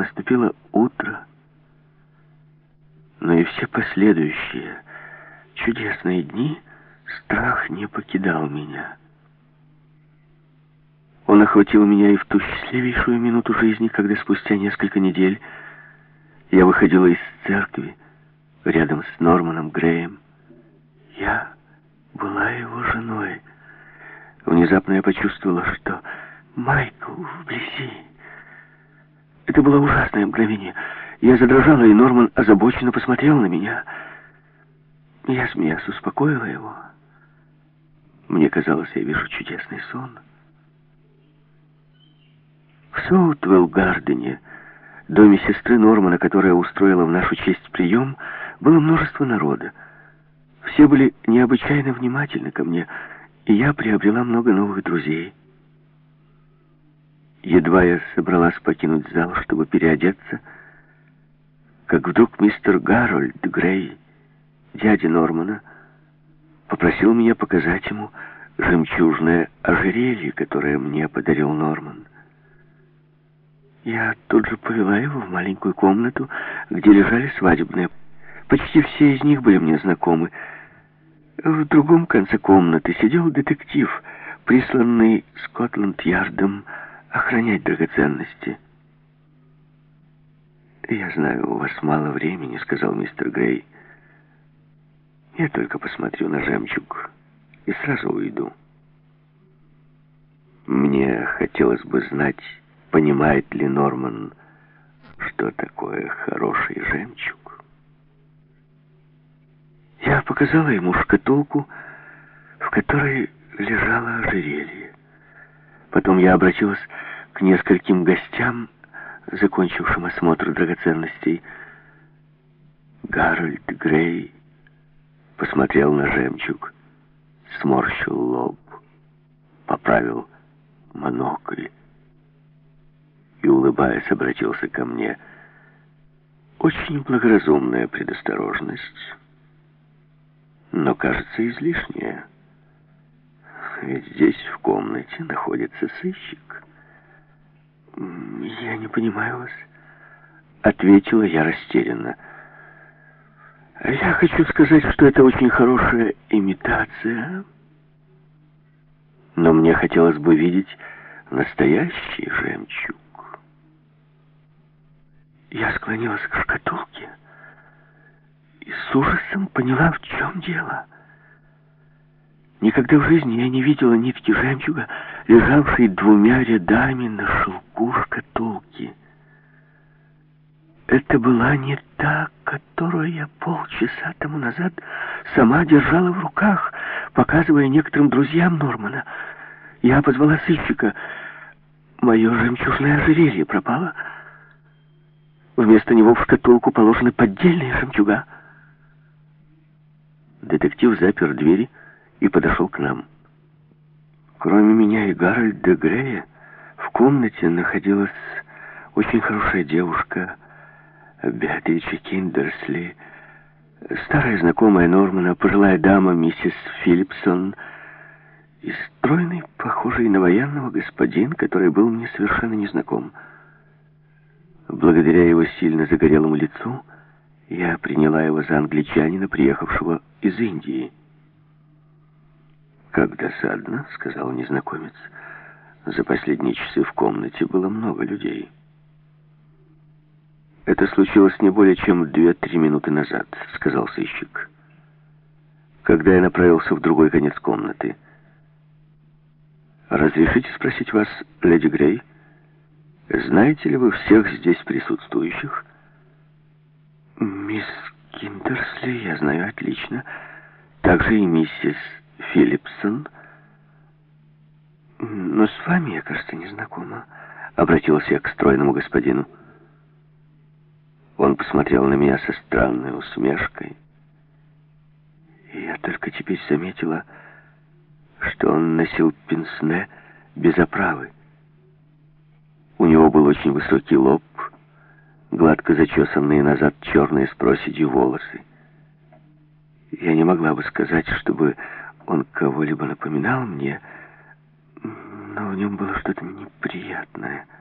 наступило утро, но и все последующие чудесные дни страх не покидал меня. Он охватил меня и в ту счастливейшую минуту жизни, когда спустя несколько недель я выходила из церкви рядом с Норманом Греем. Я была его женой. Внезапно я почувствовала, что Майкл вблизи. Это было ужасное мгновение. Я задрожала, и Норман озабоченно посмотрел на меня. Я, смеясь, успокоила его. Мне казалось, я вижу чудесный сон. В Соутвелл-Гардене, доме сестры Нормана, которая устроила в нашу честь прием, было множество народа. Все были необычайно внимательны ко мне, и я приобрела много новых друзей. Едва я собралась покинуть зал, чтобы переодеться, как вдруг мистер Гарольд Грей, дядя Нормана, попросил меня показать ему жемчужное ожерелье, которое мне подарил Норман. Я тут же повела его в маленькую комнату, где лежали свадебные. Почти все из них были мне знакомы. В другом конце комнаты сидел детектив, присланный Скотланд-Ярдом охранять драгоценности. «Я знаю, у вас мало времени», — сказал мистер Грей. «Я только посмотрю на жемчуг и сразу уйду». Мне хотелось бы знать, понимает ли Норман, что такое хороший жемчуг. Я показала ему шкатулку, в которой лежало ожерелье. Потом я обратилась к нескольким гостям, закончившим осмотр драгоценностей. Гарольд Грей посмотрел на жемчуг, сморщил лоб, поправил монокль и, улыбаясь, обратился ко мне. Очень благоразумная предосторожность, но, кажется, излишняя. Ведь здесь, в комнате, находится сыщик. «Я не понимаю вас», — ответила я растерянно. «Я хочу сказать, что это очень хорошая имитация, но мне хотелось бы видеть настоящий жемчуг». Я склонилась к шкатулке и с ужасом поняла, в чем дело. Никогда в жизни я не видела нитки жемчуга, лежавшей двумя рядами на шелку шкатулки. Это была не та, которую я полчаса тому назад сама держала в руках, показывая некоторым друзьям Нормана. Я позвала сыщика. Мое жемчужное ожерелье пропало. Вместо него в шкатулку положены поддельные жемчуга. Детектив запер двери и подошел к нам. Кроме меня и Гарольда Грея, в комнате находилась очень хорошая девушка, Беатрича Киндерсли, старая знакомая Нормана, пожилая дама миссис Филлипсон и стройный, похожий на военного господин, который был мне совершенно незнаком. Благодаря его сильно загорелому лицу, я приняла его за англичанина, приехавшего из Индии. «Как досадно», — сказал незнакомец. «За последние часы в комнате было много людей». «Это случилось не более чем две-три минуты назад», — сказал сыщик. «Когда я направился в другой конец комнаты». «Разрешите спросить вас, леди Грей, знаете ли вы всех здесь присутствующих?» «Мисс Киндерсли я знаю отлично. Также и миссис Филлипсон. Но с вами я, кажется, не знакома. Обратился я к стройному господину. Он посмотрел на меня со странной усмешкой. И я только теперь заметила, что он носил пенсне без оправы. У него был очень высокий лоб, гладко зачесанные назад черные с проседью волосы. Я не могла бы сказать, чтобы он кого-либо напоминал мне, но в нем было что-то неприятное —